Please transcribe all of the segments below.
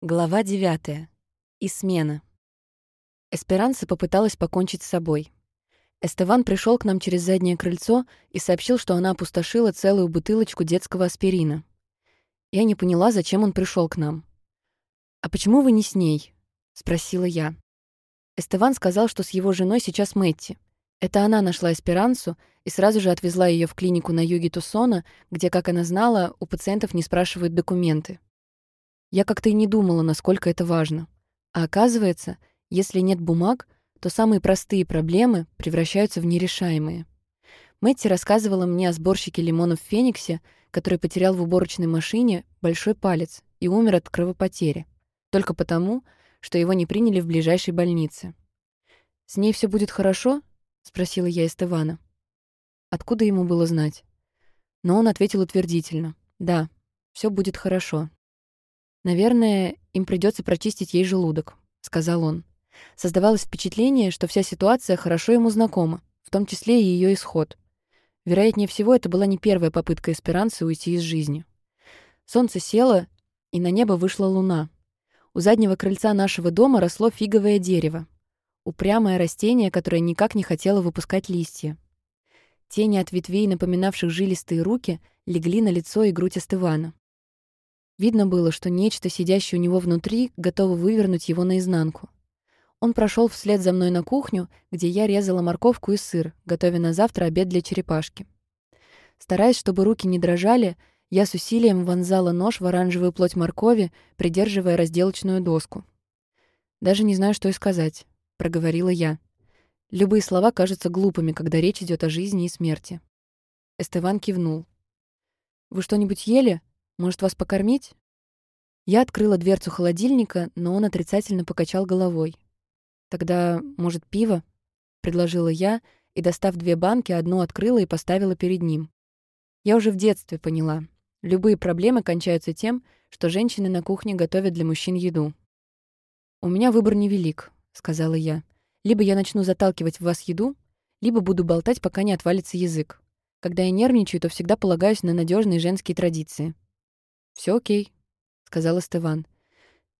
Глава 9. И смена. Эсперанса попыталась покончить с собой. Эстеван пришел к нам через заднее крыльцо и сообщил, что она опустошила целую бутылочку детского аспирина. Я не поняла, зачем он пришел к нам. «А почему вы не с ней?» — спросила я. Эстеван сказал, что с его женой сейчас Мэтти. Это она нашла Эсперансу и сразу же отвезла ее в клинику на юге Тусона, где, как она знала, у пациентов не спрашивают документы. Я как-то и не думала, насколько это важно. А оказывается, если нет бумаг, то самые простые проблемы превращаются в нерешаемые. Мэтти рассказывала мне о сборщике лимонов в Фениксе, который потерял в уборочной машине большой палец и умер от кровопотери. Только потому, что его не приняли в ближайшей больнице. «С ней все будет хорошо?» — спросила я Эстевана. Откуда ему было знать? Но он ответил утвердительно. «Да, все будет хорошо». «Наверное, им придется прочистить ей желудок», — сказал он. Создавалось впечатление, что вся ситуация хорошо ему знакома, в том числе и ее исход. Вероятнее всего, это была не первая попытка Эсперанцы уйти из жизни. Солнце село, и на небо вышла луна. У заднего крыльца нашего дома росло фиговое дерево. Упрямое растение, которое никак не хотело выпускать листья. Тени от ветвей, напоминавших жилистые руки, легли на лицо и грудь Эстывана. Видно было, что нечто, сидящее у него внутри, готово вывернуть его наизнанку. Он прошел вслед за мной на кухню, где я резала морковку и сыр, готовя на завтра обед для черепашки. Стараясь, чтобы руки не дрожали, я с усилием вонзала нож в оранжевую плоть моркови, придерживая разделочную доску. «Даже не знаю, что и сказать», — проговорила я. Любые слова кажутся глупыми, когда речь идет о жизни и смерти. Эстеван кивнул. «Вы что-нибудь ели?» Может, вас покормить?» Я открыла дверцу холодильника, но он отрицательно покачал головой. «Тогда, может, пиво?» — предложила я, и, достав две банки, одну открыла и поставила перед ним. Я уже в детстве поняла. Любые проблемы кончаются тем, что женщины на кухне готовят для мужчин еду. «У меня выбор невелик», — сказала я. «Либо я начну заталкивать в вас еду, либо буду болтать, пока не отвалится язык. Когда я нервничаю, то всегда полагаюсь на надежные женские традиции. Все окей», — сказал Стеван.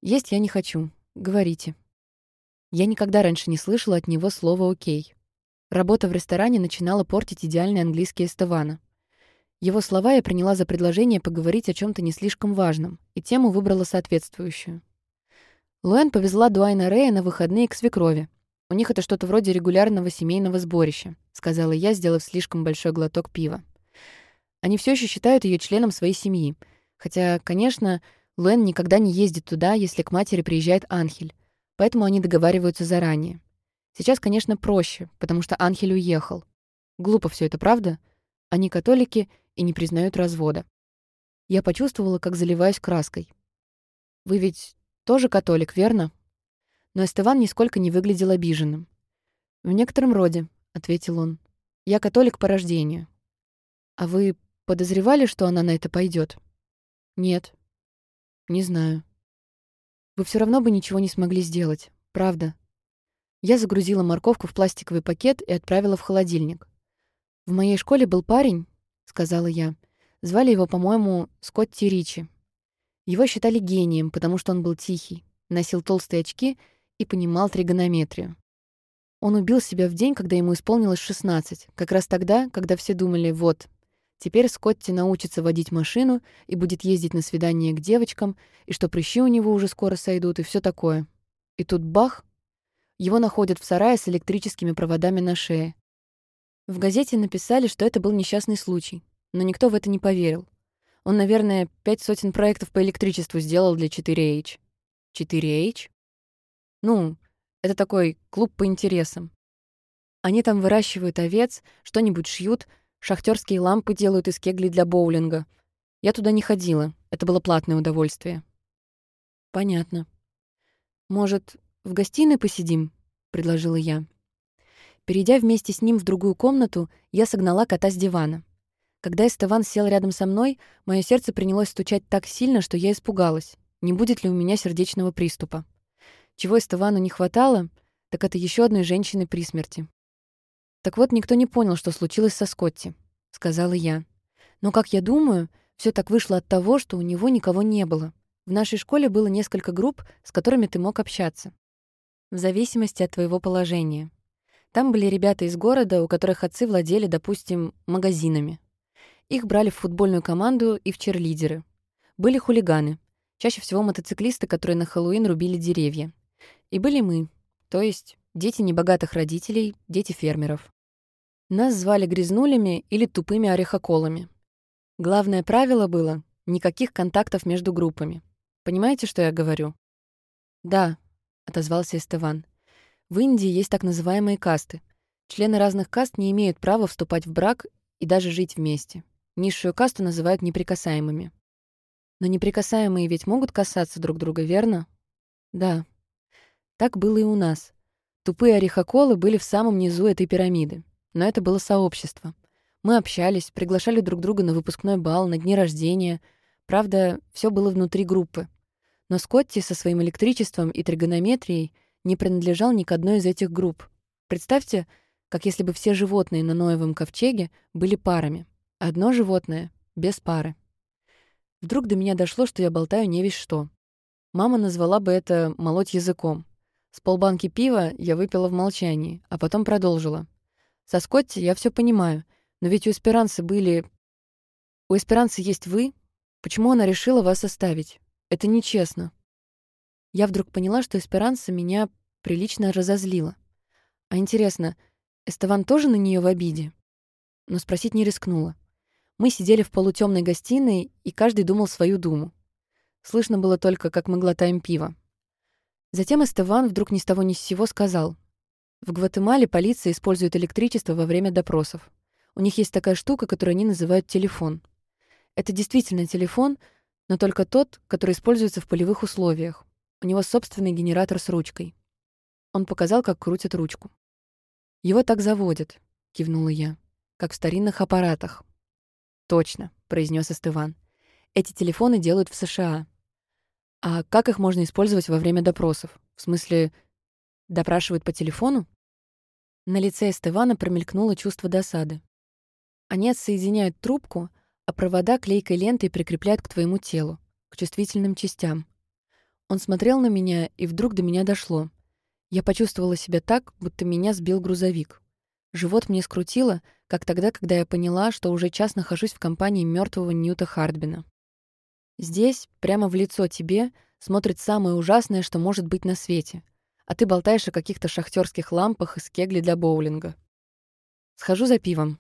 «Есть я не хочу. Говорите». Я никогда раньше не слышала от него слова «окей». Работа в ресторане начинала портить идеальный английский Эстевана. Его слова я приняла за предложение поговорить о чем то не слишком важном, и тему выбрала соответствующую. Луэн повезла Дуайна Рея на выходные к свекрови. «У них это что-то вроде регулярного семейного сборища», — сказала я, сделав слишком большой глоток пива. Они все еще считают ее членом своей семьи — Хотя, конечно, Луэн никогда не ездит туда, если к матери приезжает Анхель, поэтому они договариваются заранее. Сейчас, конечно, проще, потому что Анхель уехал. Глупо все это, правда? Они католики и не признают развода. Я почувствовала, как заливаюсь краской. «Вы ведь тоже католик, верно?» Но Эстеван нисколько не выглядел обиженным. «В некотором роде», — ответил он. «Я католик по рождению». «А вы подозревали, что она на это пойдет? Нет. Не знаю. Вы все равно бы ничего не смогли сделать. Правда. Я загрузила морковку в пластиковый пакет и отправила в холодильник. В моей школе был парень, сказала я. Звали его, по-моему, Скотти Ричи. Его считали гением, потому что он был тихий, носил толстые очки и понимал тригонометрию. Он убил себя в день, когда ему исполнилось 16, как раз тогда, когда все думали, вот, Теперь Скотти научится водить машину и будет ездить на свидание к девочкам, и что прыщи у него уже скоро сойдут, и все такое. И тут бах! Его находят в сарае с электрическими проводами на шее. В газете написали, что это был несчастный случай, но никто в это не поверил. Он, наверное, пять сотен проектов по электричеству сделал для 4H. 4H? Ну, это такой клуб по интересам. Они там выращивают овец, что-нибудь шьют, Шахтерские лампы делают из кеглей для боулинга. Я туда не ходила. Это было платное удовольствие. Понятно. Может, в гостиной посидим? предложила я. Перейдя вместе с ним в другую комнату, я согнала кота с дивана. Когда Эстеван сел рядом со мной, мое сердце принялось стучать так сильно, что я испугалась, не будет ли у меня сердечного приступа. Чего Эстевану не хватало, так это еще одной женщины при смерти. «Так вот, никто не понял, что случилось со Скотти», — сказала я. «Но, как я думаю, все так вышло от того, что у него никого не было. В нашей школе было несколько групп, с которыми ты мог общаться. В зависимости от твоего положения. Там были ребята из города, у которых отцы владели, допустим, магазинами. Их брали в футбольную команду и в черлидеры. Были хулиганы, чаще всего мотоциклисты, которые на Хэллоуин рубили деревья. И были мы, то есть дети небогатых родителей, дети фермеров. Нас звали грязнулями или тупыми орехоколами. Главное правило было — никаких контактов между группами. Понимаете, что я говорю? «Да», — отозвался Эстеван. «В Индии есть так называемые касты. Члены разных каст не имеют права вступать в брак и даже жить вместе. Низшую касту называют неприкасаемыми. Но неприкасаемые ведь могут касаться друг друга, верно? Да. Так было и у нас. Тупые орехоколы были в самом низу этой пирамиды. Но это было сообщество. Мы общались, приглашали друг друга на выпускной бал, на дни рождения. Правда, все было внутри группы. Но Скотти со своим электричеством и тригонометрией не принадлежал ни к одной из этих групп. Представьте, как если бы все животные на Ноевом ковчеге были парами. Одно животное без пары. Вдруг до меня дошло, что я болтаю не весь что. Мама назвала бы это «молоть языком». С полбанки пива я выпила в молчании, а потом продолжила. Со Скотти я все понимаю, но ведь у Эсперанцы были... У Эсперанцы есть вы. Почему она решила вас оставить? Это нечестно. Я вдруг поняла, что Эсперанца меня прилично разозлила. А интересно, Эстеван тоже на нее в обиде? Но спросить не рискнула. Мы сидели в полутемной гостиной, и каждый думал свою думу. Слышно было только, как мы глотаем пиво. Затем Эстеван вдруг ни с того ни с сего сказал. В Гватемале полиция использует электричество во время допросов. У них есть такая штука, которую они называют телефон. Это действительно телефон — но только тот, который используется в полевых условиях. У него собственный генератор с ручкой. Он показал, как крутят ручку. «Его так заводят», — кивнула я, — «как в старинных аппаратах». «Точно», — произнес Эстыван. «Эти телефоны делают в США. А как их можно использовать во время допросов? В смысле, допрашивают по телефону?» На лице Эстывана промелькнуло чувство досады. Они отсоединяют трубку, а провода клейкой лентой прикрепляют к твоему телу, к чувствительным частям. Он смотрел на меня, и вдруг до меня дошло. Я почувствовала себя так, будто меня сбил грузовик. Живот мне скрутило, как тогда, когда я поняла, что уже час нахожусь в компании мертвого Ньюта Хардбина. Здесь, прямо в лицо тебе, смотрит самое ужасное, что может быть на свете, а ты болтаешь о каких-то шахтерских лампах из кегли для боулинга. «Схожу за пивом»,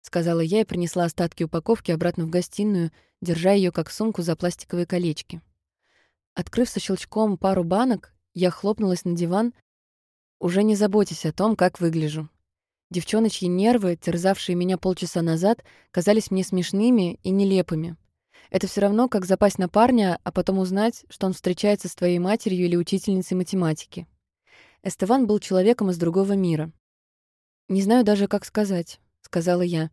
сказала я и принесла остатки упаковки обратно в гостиную, держа ее как сумку за пластиковые колечки. Открыв со щелчком пару банок, я хлопнулась на диван, уже не заботясь о том, как выгляжу. Девчоночьи нервы, терзавшие меня полчаса назад, казались мне смешными и нелепыми. Это все равно, как запасть на парня, а потом узнать, что он встречается с твоей матерью или учительницей математики. Эстеван был человеком из другого мира. Не знаю даже, как сказать сказала я.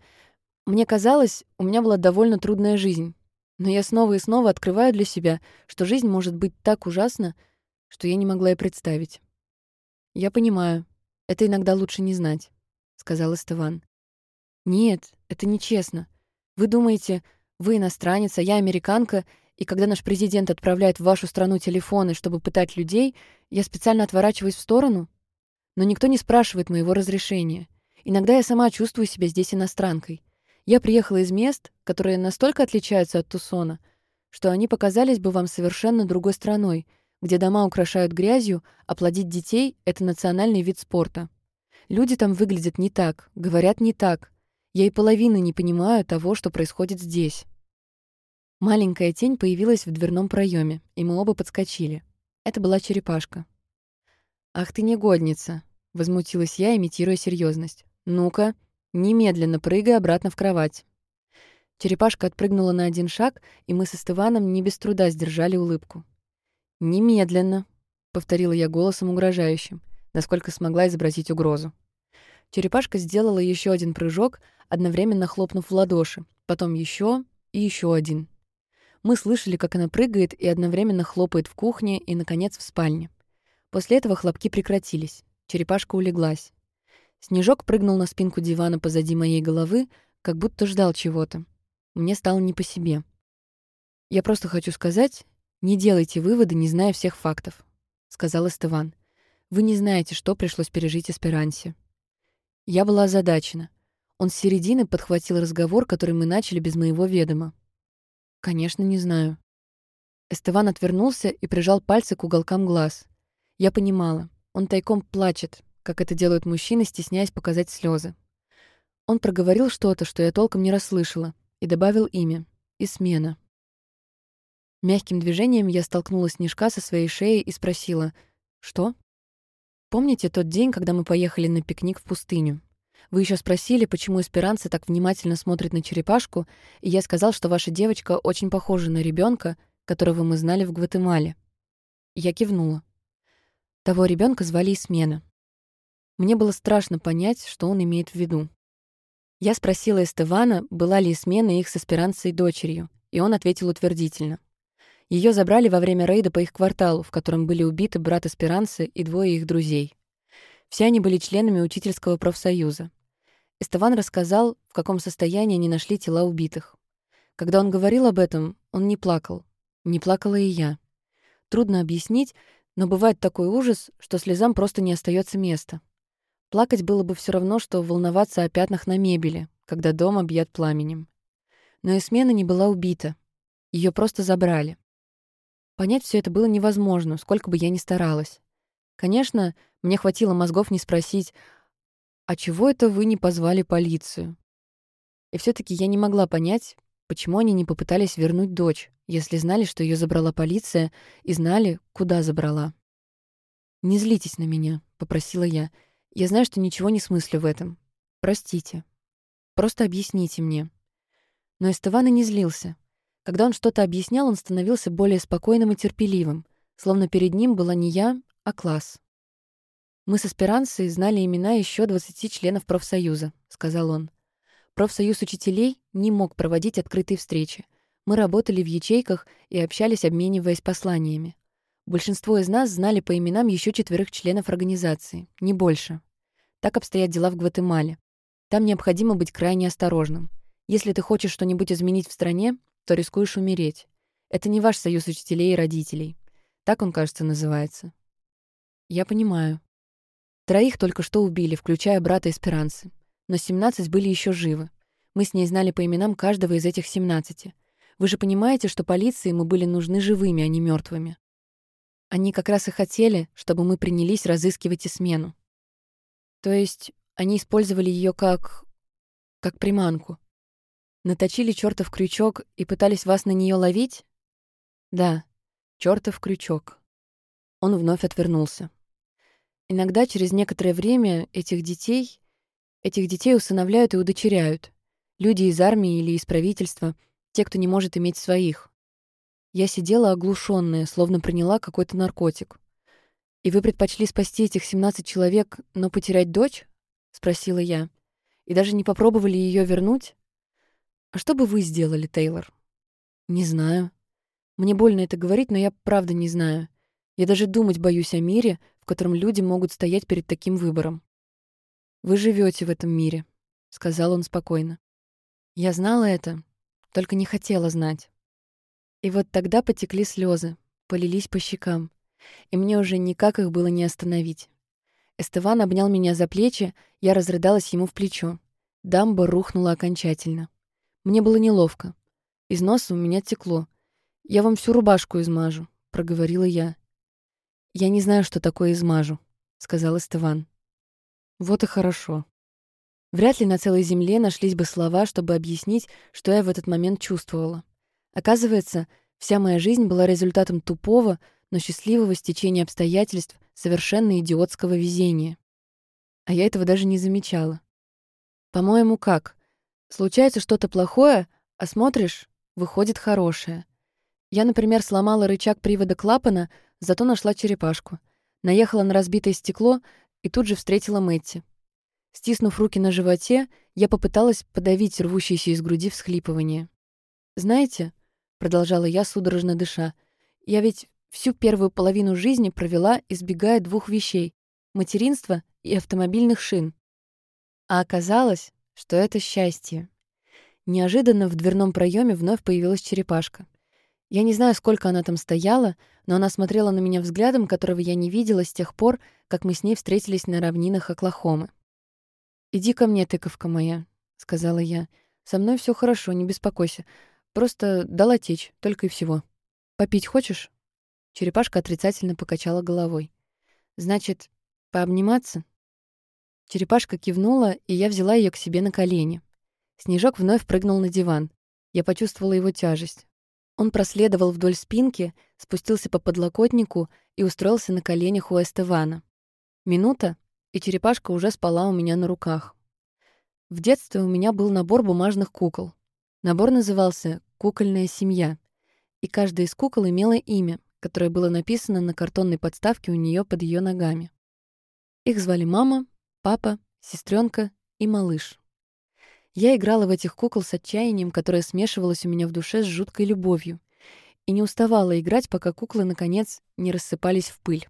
Мне казалось, у меня была довольно трудная жизнь. Но я снова и снова открываю для себя, что жизнь может быть так ужасна, что я не могла и представить. «Я понимаю. Это иногда лучше не знать», — сказал Эстеван. «Нет, это нечестно. Вы думаете, вы иностранец, а я американка, и когда наш президент отправляет в вашу страну телефоны, чтобы пытать людей, я специально отворачиваюсь в сторону? Но никто не спрашивает моего разрешения. Иногда я сама чувствую себя здесь иностранкой. Я приехала из мест, которые настолько отличаются от Тусона, что они показались бы вам совершенно другой страной, где дома украшают грязью, а плодить детей — это национальный вид спорта. Люди там выглядят не так, говорят не так. Я и половины не понимаю того, что происходит здесь. Маленькая тень появилась в дверном проеме, и мы оба подскочили. Это была черепашка. «Ах ты негодница!» — возмутилась я, имитируя серьезность. «Ну-ка, немедленно прыгай обратно в кровать». Черепашка отпрыгнула на один шаг, и мы с Эстываном не без труда сдержали улыбку. «Немедленно», — повторила я голосом угрожающим, насколько смогла изобразить угрозу. Черепашка сделала еще один прыжок, одновременно хлопнув в ладоши, потом еще и еще один. Мы слышали, как она прыгает и одновременно хлопает в кухне и, наконец, в спальне. После этого хлопки прекратились. Черепашка улеглась. Снежок прыгнул на спинку дивана позади моей головы, как будто ждал чего-то. Мне стало не по себе. «Я просто хочу сказать, «Не делайте выводы, не зная всех фактов», — сказал Эстыван. «Вы не знаете, что пришлось пережить Эсперансе». Я была озадачена. Он с середины подхватил разговор, который мы начали без моего ведома. «Конечно, не знаю». Эстыван отвернулся и прижал пальцы к уголкам глаз. Я понимала. Он тайком плачет, как это делают мужчины, стесняясь показать слезы. Он проговорил что-то, что я толком не расслышала, и добавил имя — Исмена. Мягким движением я столкнула снежка со своей шеей и спросила «Что?». «Помните тот день, когда мы поехали на пикник в пустыню? Вы еще спросили, почему эсперанца так внимательно смотрит на черепашку, и я сказал, что ваша девочка очень похожа на ребенка, которого мы знали в Гватемале. Я кивнула. Того ребенка звали Исмена. Мне было страшно понять, что он имеет в виду. Я спросила Эстевана, была ли Исмена их с Эсперанцей дочерью, и он ответил утвердительно. Ее забрали во время рейда по их кварталу, в котором были убиты брат Эсперанцы и двое их друзей. Все они были членами учительского профсоюза. Эстеван рассказал, в каком состоянии они нашли тела убитых. Когда он говорил об этом, он не плакал. Не плакала и я. Трудно объяснить, но бывает такой ужас, что слезам просто не остается места. Плакать было бы все равно, что волноваться о пятнах на мебели, когда дом объят пламенем. Но Эсмена не была убита. Ее просто забрали. Понять все это было невозможно, сколько бы я ни старалась. Конечно, мне хватило мозгов не спросить, «А чего это вы не позвали полицию?» И все таки я не могла понять, почему они не попытались вернуть дочь, если знали, что ее забрала полиция, и знали, куда забрала. «Не злитесь на меня», — попросила я. «Я знаю, что ничего не смыслю в этом. Простите. Просто объясните мне». Но Эстеван и не злился. Когда он что-то объяснял, он становился более спокойным и терпеливым, словно перед ним была не я, а класс. «Мы с Эсперансой знали имена еще 20 членов профсоюза», — сказал он. Профсоюз учителей не мог проводить открытые встречи, мы работали в ячейках и общались, обмениваясь посланиями. Большинство из нас знали по именам еще четверых членов организации, не больше. Так обстоят дела в Гватемале. Там необходимо быть крайне осторожным. Если ты хочешь что-нибудь изменить в стране, то рискуешь умереть. Это не ваш союз учителей и родителей. Так он, кажется, называется. Я понимаю. Троих только что убили, включая брата Эсперанцы. Но 17 были еще живы. Мы с ней знали по именам каждого из этих 17. Вы же понимаете, что полиции мы были нужны живыми, а не мертвыми. Они как раз и хотели, чтобы мы принялись разыскивать и смену. То есть они использовали ее как... как приманку. Наточили чертов крючок и пытались вас на нее ловить? Да, чертов крючок. Он вновь отвернулся. Иногда через некоторое время этих детей... Этих детей усыновляют и удочеряют. Люди из армии или из правительства — те, кто не может иметь своих. Я сидела оглушенная, словно приняла какой-то наркотик. «И вы предпочли спасти этих 17 человек, но потерять дочь?» — спросила я. «И даже не попробовали ее вернуть?» «А что бы вы сделали, Тейлор?» «Не знаю. Мне больно это говорить, но я правда не знаю. Я даже думать боюсь о мире, в котором люди могут стоять перед таким выбором». «Вы живете в этом мире», — сказал он спокойно. Я знала это, только не хотела знать. И вот тогда потекли слезы, полились по щекам, и мне уже никак их было не остановить. Эстеван обнял меня за плечи, я разрыдалась ему в плечо. Дамба рухнула окончательно. Мне было неловко. Из носа у меня текло. «Я вам всю рубашку измажу», — проговорила я. «Я не знаю, что такое измажу», — сказал Эстеван. «Вот и хорошо», Вряд ли на целой земле нашлись бы слова, чтобы объяснить, что я в этот момент чувствовала. Оказывается, вся моя жизнь была результатом тупого, но счастливого стечения обстоятельств совершенно идиотского везения. А я этого даже не замечала. По-моему, как? Случается что-то плохое, а смотришь — выходит хорошее. Я, например, сломала рычаг привода клапана, зато нашла черепашку. Наехала на разбитое стекло и тут же встретила Мэтти. Стиснув руки на животе, я попыталась подавить рвущееся из груди всхлипывание. «Знаете», — продолжала я, судорожно дыша, «я ведь всю первую половину жизни провела, избегая двух вещей — материнства и автомобильных шин. А оказалось, что это счастье. Неожиданно в дверном проеме вновь появилась черепашка. Я не знаю, сколько она там стояла, но она смотрела на меня взглядом, которого я не видела с тех пор, как мы с ней встретились на равнинах Оклахомы. «Иди ко мне, тыковка моя», — сказала я. «Со мной все хорошо, не беспокойся. Просто дала течь, только и всего. Попить хочешь?» Черепашка отрицательно покачала головой. «Значит, пообниматься?» Черепашка кивнула, и я взяла ее к себе на колени. Снежок вновь прыгнул на диван. Я почувствовала его тяжесть. Он проследовал вдоль спинки, спустился по подлокотнику и устроился на коленях у Эстевана. Минута, и черепашка уже спала у меня на руках. В детстве у меня был набор бумажных кукол. Набор назывался «Кукольная семья», и каждая из кукол имела имя, которое было написано на картонной подставке у нее под ее ногами. Их звали мама, папа, сестренка и малыш. Я играла в этих кукол с отчаянием, которое смешивалось у меня в душе с жуткой любовью, и не уставала играть, пока куклы, наконец, не рассыпались в пыль.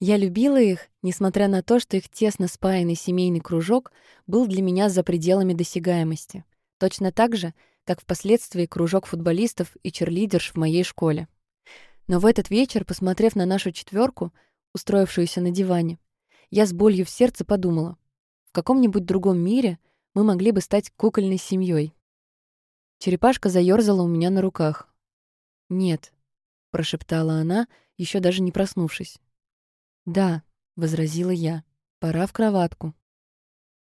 Я любила их, несмотря на то, что их тесно спаянный семейный кружок был для меня за пределами досягаемости. Точно так же, как впоследствии кружок футболистов и черлидерш в моей школе. Но в этот вечер, посмотрев на нашу четверку, устроившуюся на диване, я с болью в сердце подумала, в каком-нибудь другом мире мы могли бы стать кукольной семьей. Черепашка заёрзала у меня на руках. «Нет», — прошептала она, еще даже не проснувшись. «Да», — возразила я, — «пора в кроватку».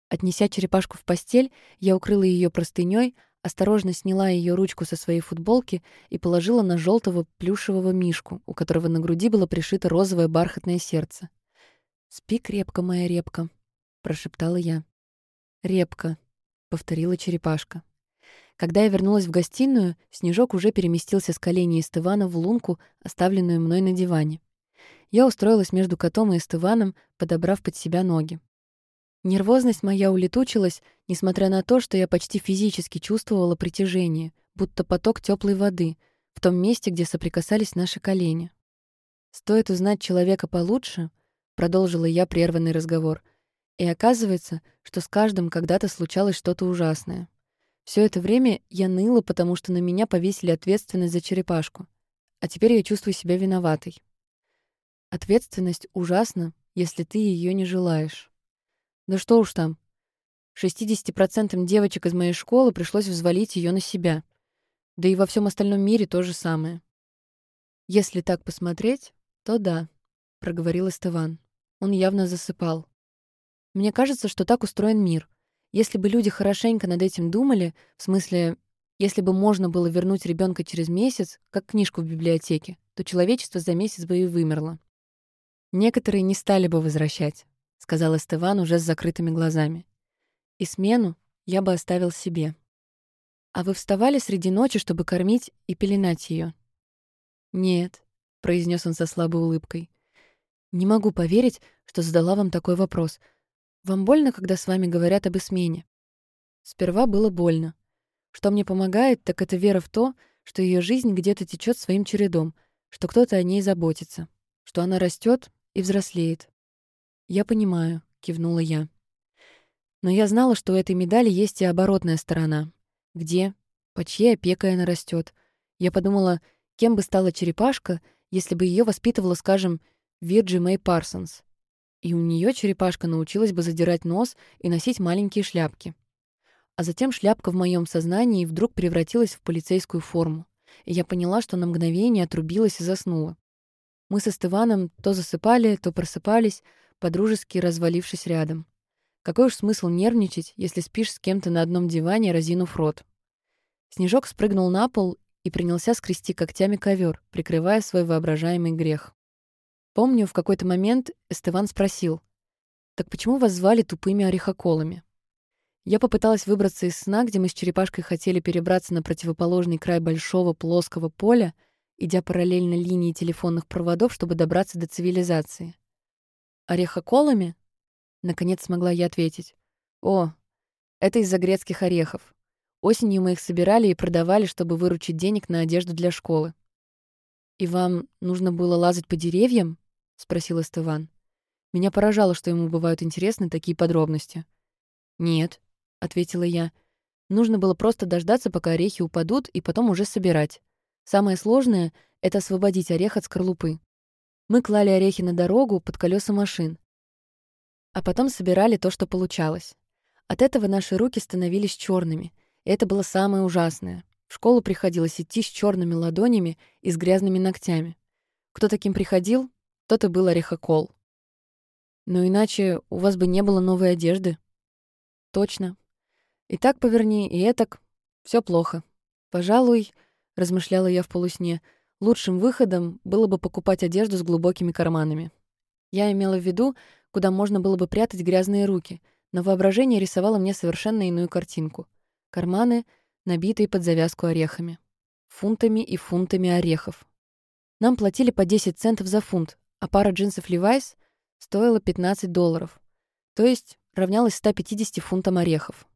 Отнеся черепашку в постель, я укрыла ее простыней, осторожно сняла ее ручку со своей футболки и положила на желтого плюшевого мишку, у которого на груди было пришито розовое бархатное сердце. «Спи крепко, моя репка», — прошептала я. «Репка», — повторила черепашка. Когда я вернулась в гостиную, Снежок уже переместился с колени Эстывана в лунку, оставленную мной на диване. Я устроилась между котом и Эстываном, подобрав под себя ноги. Нервозность моя улетучилась, несмотря на то, что я почти физически чувствовала притяжение, будто поток теплой воды, в том месте, где соприкасались наши колени. «Стоит узнать человека получше», — продолжила я прерванный разговор — и оказывается, что с каждым когда-то случалось что-то ужасное. Все это время я ныла, потому что на меня повесили ответственность за черепашку. А теперь я чувствую себя виноватой. Ответственность ужасна, если ты ее не желаешь. Да что уж там. 60% девочек из моей школы пришлось взвалить ее на себя. Да и во всем остальном мире то же самое. Если так посмотреть, то да, проговорил Эстыван. Он явно засыпал. Мне кажется, что так устроен мир. Если бы люди хорошенько над этим думали, в смысле, если бы можно было вернуть ребенка через месяц, как книжку в библиотеке, то человечество за месяц бы и вымерло. Некоторые не стали бы возвращать, сказал Эстеван уже с закрытыми глазами. И смену я бы оставил себе. А вы вставали среди ночи, чтобы кормить и пеленать ее? Нет, произнес он со слабой улыбкой. Не могу поверить, что задала вам такой вопрос — вам больно, когда с вами говорят об измене? Сперва было больно. Что мне помогает, так это вера в то, что ее жизнь где-то течет своим чередом, что кто-то о ней заботится, что она растет и взрослеет. «Я понимаю», — кивнула я. Но я знала, что у этой медали есть и оборотная сторона. Где, по чьей опекой она растет. Я подумала, кем бы стала черепашка, если бы ее воспитывала, скажем, Вирджи Мэй Парсонс и у нее черепашка научилась бы задирать нос и носить маленькие шляпки. А затем шляпка в моем сознании вдруг превратилась в полицейскую форму, и я поняла, что на мгновение отрубилась и заснула. Мы со Стываном то засыпали, то просыпались, подружески развалившись рядом. Какой уж смысл нервничать, если спишь с кем-то на одном диване, разинув рот? Снежок спрыгнул на пол и принялся скрести когтями ковер, прикрывая свой воображаемый грех. Помню, в какой-то момент Эстеван спросил, «Так почему вас звали тупыми орехоколами?» Я попыталась выбраться из сна, где мы с черепашкой хотели перебраться на противоположный край большого плоского поля, идя параллельно линии телефонных проводов, чтобы добраться до цивилизации. «Орехоколами?» — наконец смогла я ответить. «О, это из-за грецких орехов. Осенью мы их собирали и продавали, чтобы выручить денег на одежду для школы». «И вам нужно было лазать по деревьям?» — спросил Эстыван. Меня поражало, что ему бывают интересны такие подробности. «Нет», — ответила я. «Нужно было просто дождаться, пока орехи упадут, и потом уже собирать. Самое сложное — это освободить орех от скорлупы. Мы клали орехи на дорогу под колеса машин, а потом собирали то, что получалось. От этого наши руки становились черными, и это было самое ужасное. В школу приходилось идти с черными ладонями и с грязными ногтями. Кто таким приходил, тот и был орехокол. Но иначе у вас бы не было новой одежды. Точно. И так поверни, и этак. Все плохо. Пожалуй, размышляла я в полусне, лучшим выходом было бы покупать одежду с глубокими карманами. Я имела в виду, куда можно было бы прятать грязные руки, но воображение рисовало мне совершенно иную картинку. Карманы, набитые под завязку орехами. Фунтами и фунтами орехов. Нам платили по 10 центов за фунт, а пара джинсов Levi's стоила 15 долларов, то есть равнялась 150 фунтам орехов.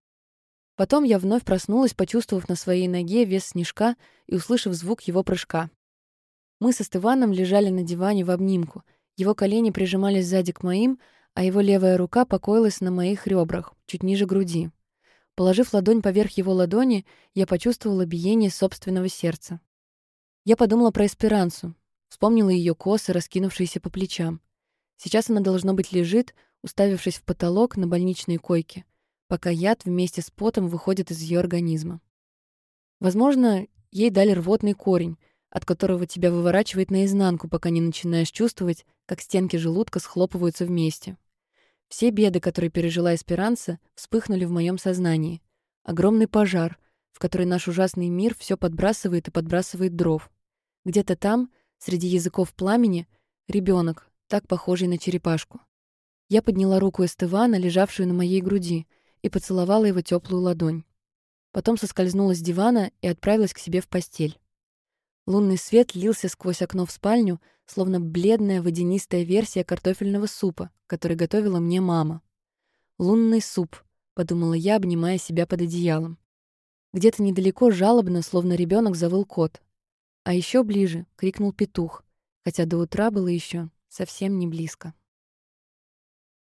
Потом я вновь проснулась, почувствовав на своей ноге вес снежка и услышав звук его прыжка. Мы со Стываном лежали на диване в обнимку. Его колени прижимались сзади к моим, а его левая рука покоилась на моих ребрах, чуть ниже груди. Положив ладонь поверх его ладони, я почувствовала биение собственного сердца. Я подумала про эсперансу, вспомнила ее косы, раскинувшиеся по плечам. Сейчас она, должно быть, лежит, уставившись в потолок на больничной койке, пока яд вместе с потом выходит из ее организма. Возможно, ей дали рвотный корень, от которого тебя выворачивает наизнанку, пока не начинаешь чувствовать, как стенки желудка схлопываются вместе. Все беды, которые пережила Эсперанца, вспыхнули в моем сознании. Огромный пожар, в который наш ужасный мир все подбрасывает и подбрасывает дров. Где-то там, среди языков пламени, ребенок, так похожий на черепашку. Я подняла руку Эстывана, лежавшую на моей груди, и поцеловала его теплую ладонь. Потом соскользнула с дивана и отправилась к себе в постель. Лунный свет лился сквозь окно в спальню, словно бледная водянистая версия картофельного супа, который готовила мне мама. «Лунный суп», — подумала я, обнимая себя под одеялом. Где-то недалеко жалобно, словно ребенок завыл кот. А еще ближе крикнул петух, хотя до утра было еще совсем не близко.